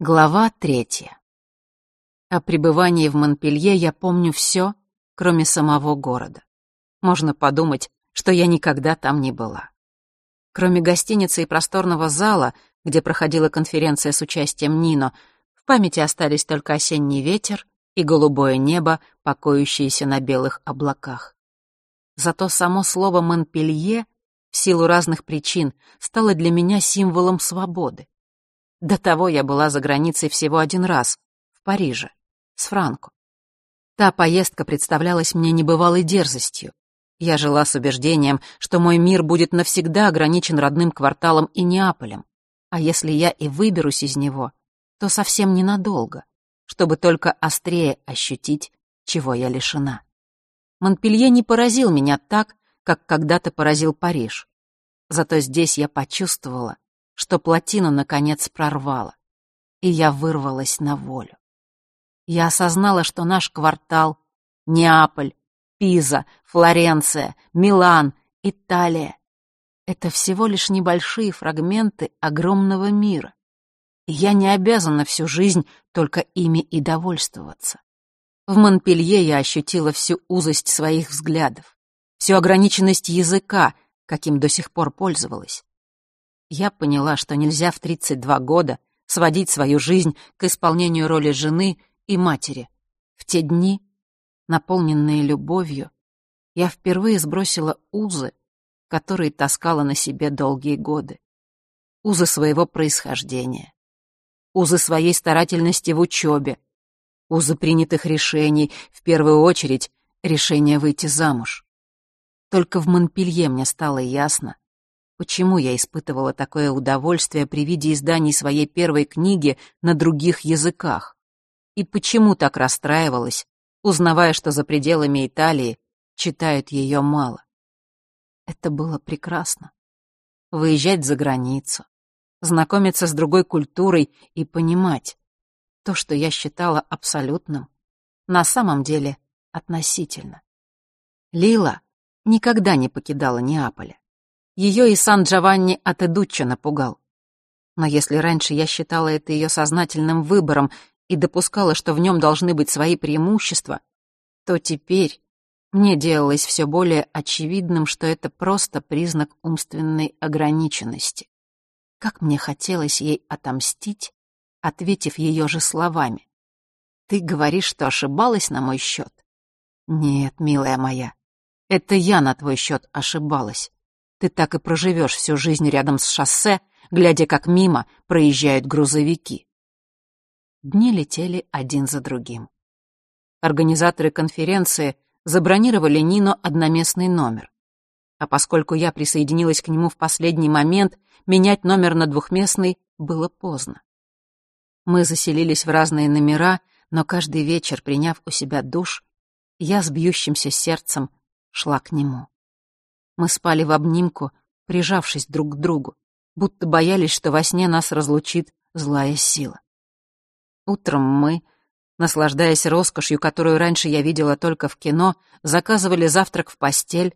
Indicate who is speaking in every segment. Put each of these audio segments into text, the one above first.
Speaker 1: Глава третья. О пребывании в Монпелье я помню все, кроме самого города. Можно подумать, что я никогда там не была. Кроме гостиницы и просторного зала, где проходила конференция с участием Нино, в памяти остались только осенний ветер и голубое небо, покоящееся на белых облаках. Зато само слово «Монпелье» в силу разных причин стало для меня символом свободы. До того я была за границей всего один раз, в Париже, с Франко. Та поездка представлялась мне небывалой дерзостью. Я жила с убеждением, что мой мир будет навсегда ограничен родным кварталом и Неаполем, а если я и выберусь из него, то совсем ненадолго, чтобы только острее ощутить, чего я лишена. Монпелье не поразил меня так, как когда-то поразил Париж. Зато здесь я почувствовала, что плотину, наконец, прорвало, и я вырвалась на волю. Я осознала, что наш квартал — Неаполь, Пиза, Флоренция, Милан, Италия — это всего лишь небольшие фрагменты огромного мира. И я не обязана всю жизнь только ими и довольствоваться. В Монпелье я ощутила всю узость своих взглядов, всю ограниченность языка, каким до сих пор пользовалась я поняла, что нельзя в 32 года сводить свою жизнь к исполнению роли жены и матери. В те дни, наполненные любовью, я впервые сбросила узы, которые таскала на себе долгие годы. Узы своего происхождения, узы своей старательности в учебе, узы принятых решений, в первую очередь решение выйти замуж. Только в Монпелье мне стало ясно, Почему я испытывала такое удовольствие при виде изданий своей первой книги на других языках? И почему так расстраивалась, узнавая, что за пределами Италии читают ее мало? Это было прекрасно. Выезжать за границу, знакомиться с другой культурой и понимать, то, что я считала абсолютным, на самом деле относительно. Лила никогда не покидала Неаполя. Ее и Сан-Джованни от Эдуччо напугал. Но если раньше я считала это ее сознательным выбором и допускала, что в нем должны быть свои преимущества, то теперь мне делалось все более очевидным, что это просто признак умственной ограниченности. Как мне хотелось ей отомстить, ответив ее же словами. «Ты говоришь, что ошибалась на мой счет?» «Нет, милая моя, это я на твой счет ошибалась ты так и проживешь всю жизнь рядом с шоссе, глядя, как мимо проезжают грузовики. Дни летели один за другим. Организаторы конференции забронировали Нино одноместный номер. А поскольку я присоединилась к нему в последний момент, менять номер на двухместный было поздно. Мы заселились в разные номера, но каждый вечер, приняв у себя душ, я с бьющимся сердцем шла к нему. Мы спали в обнимку, прижавшись друг к другу, будто боялись, что во сне нас разлучит злая сила. Утром мы, наслаждаясь роскошью, которую раньше я видела только в кино, заказывали завтрак в постель,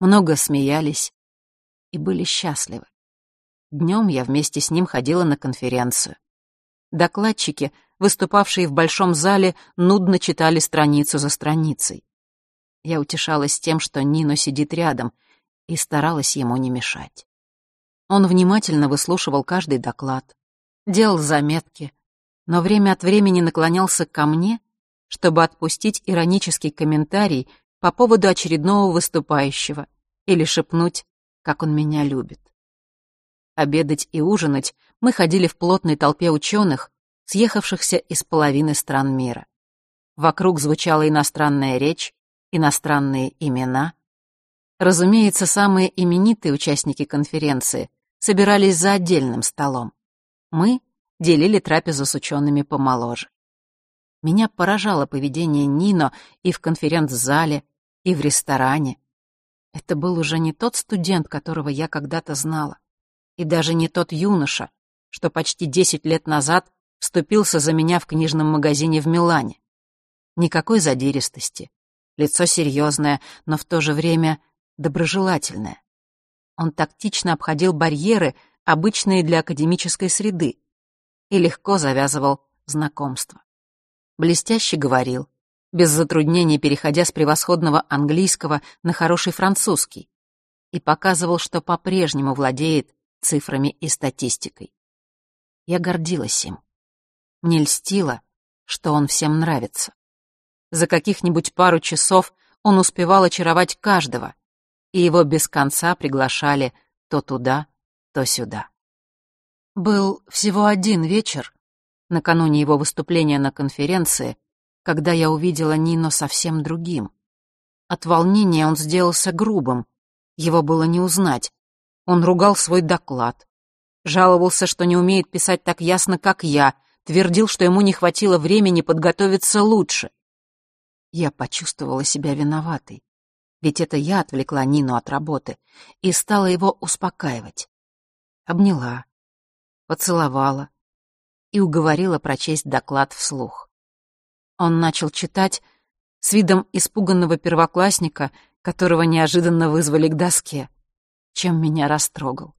Speaker 1: много смеялись и были счастливы. Днем я вместе с ним ходила на конференцию. Докладчики, выступавшие в большом зале, нудно читали страницу за страницей. Я утешалась тем, что Нино сидит рядом — и старалась ему не мешать. Он внимательно выслушивал каждый доклад, делал заметки, но время от времени наклонялся ко мне, чтобы отпустить иронический комментарий по поводу очередного выступающего или шепнуть, как он меня любит. Обедать и ужинать мы ходили в плотной толпе ученых, съехавшихся из половины стран мира. Вокруг звучала иностранная речь, иностранные имена, Разумеется, самые именитые участники конференции собирались за отдельным столом. Мы делили трапезу с учеными помоложе. Меня поражало поведение Нино и в конференц-зале, и в ресторане. Это был уже не тот студент, которого я когда-то знала, и даже не тот юноша, что почти десять лет назад вступился за меня в книжном магазине в Милане. Никакой задиристости, лицо серьезное, но в то же время доброжелательное. Он тактично обходил барьеры, обычные для академической среды. и легко завязывал знакомство. Блестяще говорил, без затруднений переходя с превосходного английского на хороший французский, и показывал, что по-прежнему владеет цифрами и статистикой. Я гордилась им. Мне льстило, что он всем нравится. За каких-нибудь пару часов он успевал очаровать каждого, и его без конца приглашали то туда, то сюда. Был всего один вечер, накануне его выступления на конференции, когда я увидела Нино совсем другим. От волнения он сделался грубым, его было не узнать. Он ругал свой доклад, жаловался, что не умеет писать так ясно, как я, твердил, что ему не хватило времени подготовиться лучше. Я почувствовала себя виноватой, ведь это я отвлекла Нину от работы и стала его успокаивать. Обняла, поцеловала и уговорила прочесть доклад вслух. Он начал читать с видом испуганного первоклассника, которого неожиданно вызвали к доске, чем меня растрогал.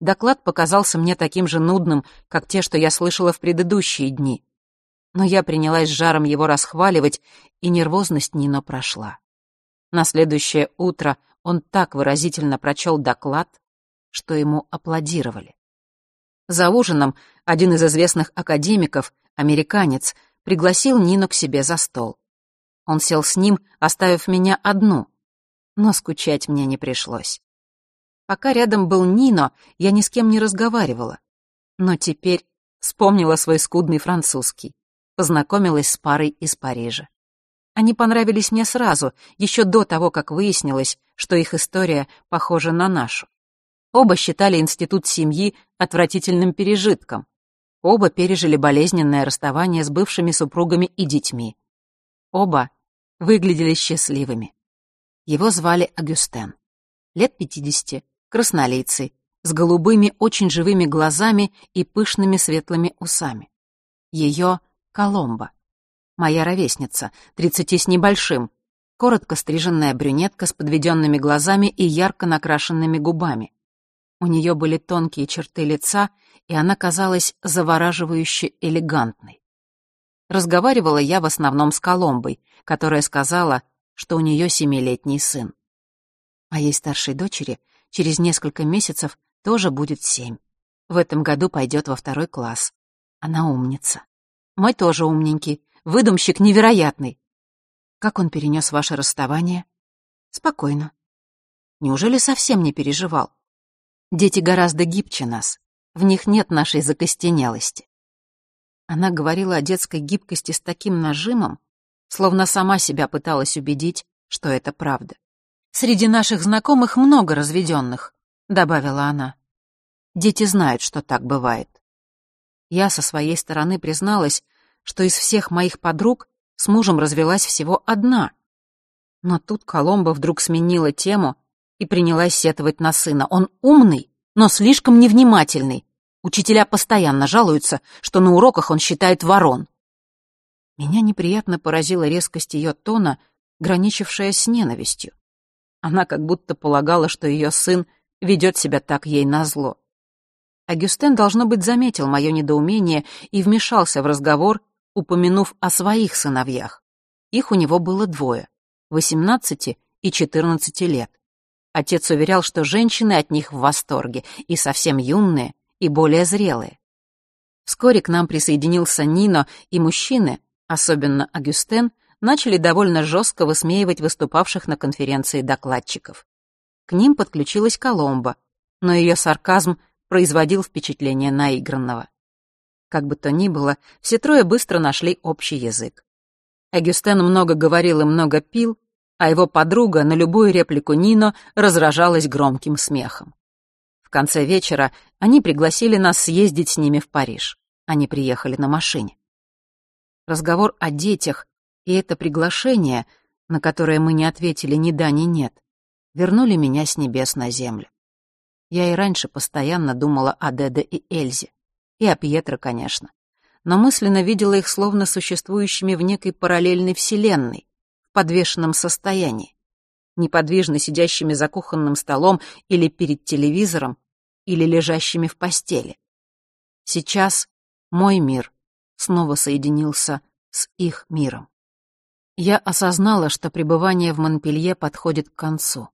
Speaker 1: Доклад показался мне таким же нудным, как те, что я слышала в предыдущие дни. Но я принялась жаром его расхваливать, и нервозность Нино прошла. На следующее утро он так выразительно прочел доклад, что ему аплодировали. За ужином один из известных академиков, американец, пригласил Нину к себе за стол. Он сел с ним, оставив меня одну, но скучать мне не пришлось. Пока рядом был Нино, я ни с кем не разговаривала. Но теперь вспомнила свой скудный французский, познакомилась с парой из Парижа. Они понравились мне сразу, еще до того, как выяснилось, что их история похожа на нашу. Оба считали институт семьи отвратительным пережитком. Оба пережили болезненное расставание с бывшими супругами и детьми. Оба выглядели счастливыми. Его звали Агюстен. Лет пятидесяти, краснолицый, с голубыми, очень живыми глазами и пышными светлыми усами. Ее — Коломба. Моя ровесница, тридцати с небольшим, коротко стриженная брюнетка с подведенными глазами и ярко накрашенными губами. У нее были тонкие черты лица, и она казалась завораживающе элегантной. Разговаривала я в основном с Коломбой, которая сказала, что у нее семилетний сын. Моей старшей дочери через несколько месяцев тоже будет семь. В этом году пойдет во второй класс. Она умница. Мой тоже умненький, выдумщик невероятный. Как он перенес ваше расставание? Спокойно. Неужели совсем не переживал? Дети гораздо гибче нас. В них нет нашей закостенелости. Она говорила о детской гибкости с таким нажимом, словно сама себя пыталась убедить, что это правда. «Среди наших знакомых много разведенных», — добавила она. «Дети знают, что так бывает». Я со своей стороны призналась, что из всех моих подруг с мужем развелась всего одна. Но тут Коломба вдруг сменила тему и принялась сетовать на сына. Он умный, но слишком невнимательный. Учителя постоянно жалуются, что на уроках он считает ворон. Меня неприятно поразила резкость ее тона, граничившая с ненавистью. Она как будто полагала, что ее сын ведет себя так ей назло. Агюстен, должно быть, заметил мое недоумение и вмешался в разговор, упомянув о своих сыновьях. Их у него было двое — восемнадцати и четырнадцати лет. Отец уверял, что женщины от них в восторге, и совсем юные, и более зрелые. Вскоре к нам присоединился Нино, и мужчины, особенно Агюстен, начали довольно жестко высмеивать выступавших на конференции докладчиков. К ним подключилась Коломба, но ее сарказм производил впечатление наигранного. Как бы то ни было, все трое быстро нашли общий язык. Агюстен много говорил и много пил, а его подруга на любую реплику Нино разражалась громким смехом. В конце вечера они пригласили нас съездить с ними в Париж. Они приехали на машине. Разговор о детях и это приглашение, на которое мы не ответили ни да, ни нет, вернули меня с небес на землю. Я и раньше постоянно думала о Деде и Эльзе. И о Пьетро, конечно. Но мысленно видела их словно существующими в некой параллельной вселенной, в подвешенном состоянии, неподвижно сидящими за кухонным столом или перед телевизором, или лежащими в постели. Сейчас мой мир снова соединился с их миром. Я осознала, что пребывание в Монпелье подходит к концу.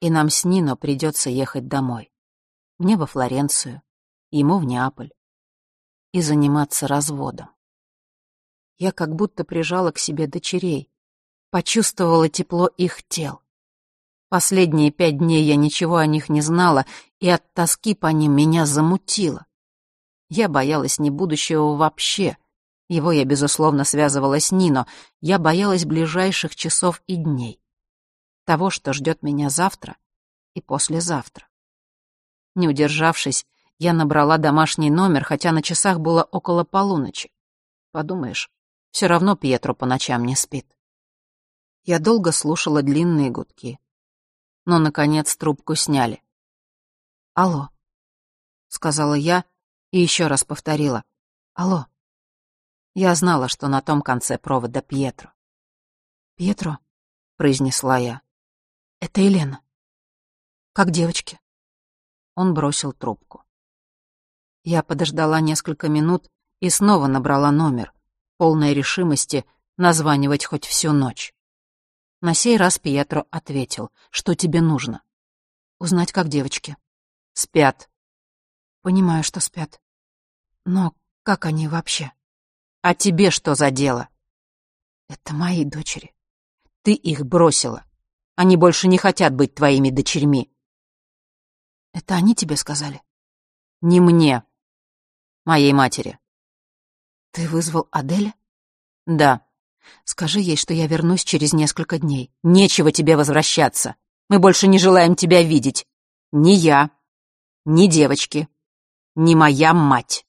Speaker 1: И нам с Нино придется ехать домой. Мне во Флоренцию, ему в Неаполь. И заниматься разводом. Я как будто прижала к себе дочерей, почувствовала тепло их тел. Последние пять дней я ничего о них не знала, и от тоски по ним меня замутило. Я боялась не будущего вообще. Его я, безусловно, связывала с Нино. Я боялась ближайших часов и дней. Того, что ждет меня завтра и послезавтра. Не удержавшись, я набрала домашний номер, хотя на часах было около полуночи. Подумаешь, все равно Пьетро по ночам не спит. Я долго слушала длинные гудки но, наконец, трубку сняли. «Алло», — сказала я и еще раз повторила. «Алло». Я знала, что на том конце провода Пьетро. «Пьетро», — произнесла я, — «это Елена. Как девочки?» Он бросил трубку. Я подождала несколько минут и снова набрала номер, полной решимости названивать хоть всю ночь. На сей раз Пьетро ответил, что тебе нужно. Узнать, как девочки. Спят. Понимаю, что спят. Но как они вообще? А тебе что за дело? Это мои дочери. Ты их бросила. Они больше не хотят быть твоими дочерьми. Это они тебе сказали? Не мне. Моей матери. Ты вызвал Аделя? Да. Скажи ей, что я вернусь через несколько дней. Нечего тебе возвращаться. Мы больше не желаем тебя видеть. Ни я, ни девочки, ни моя мать.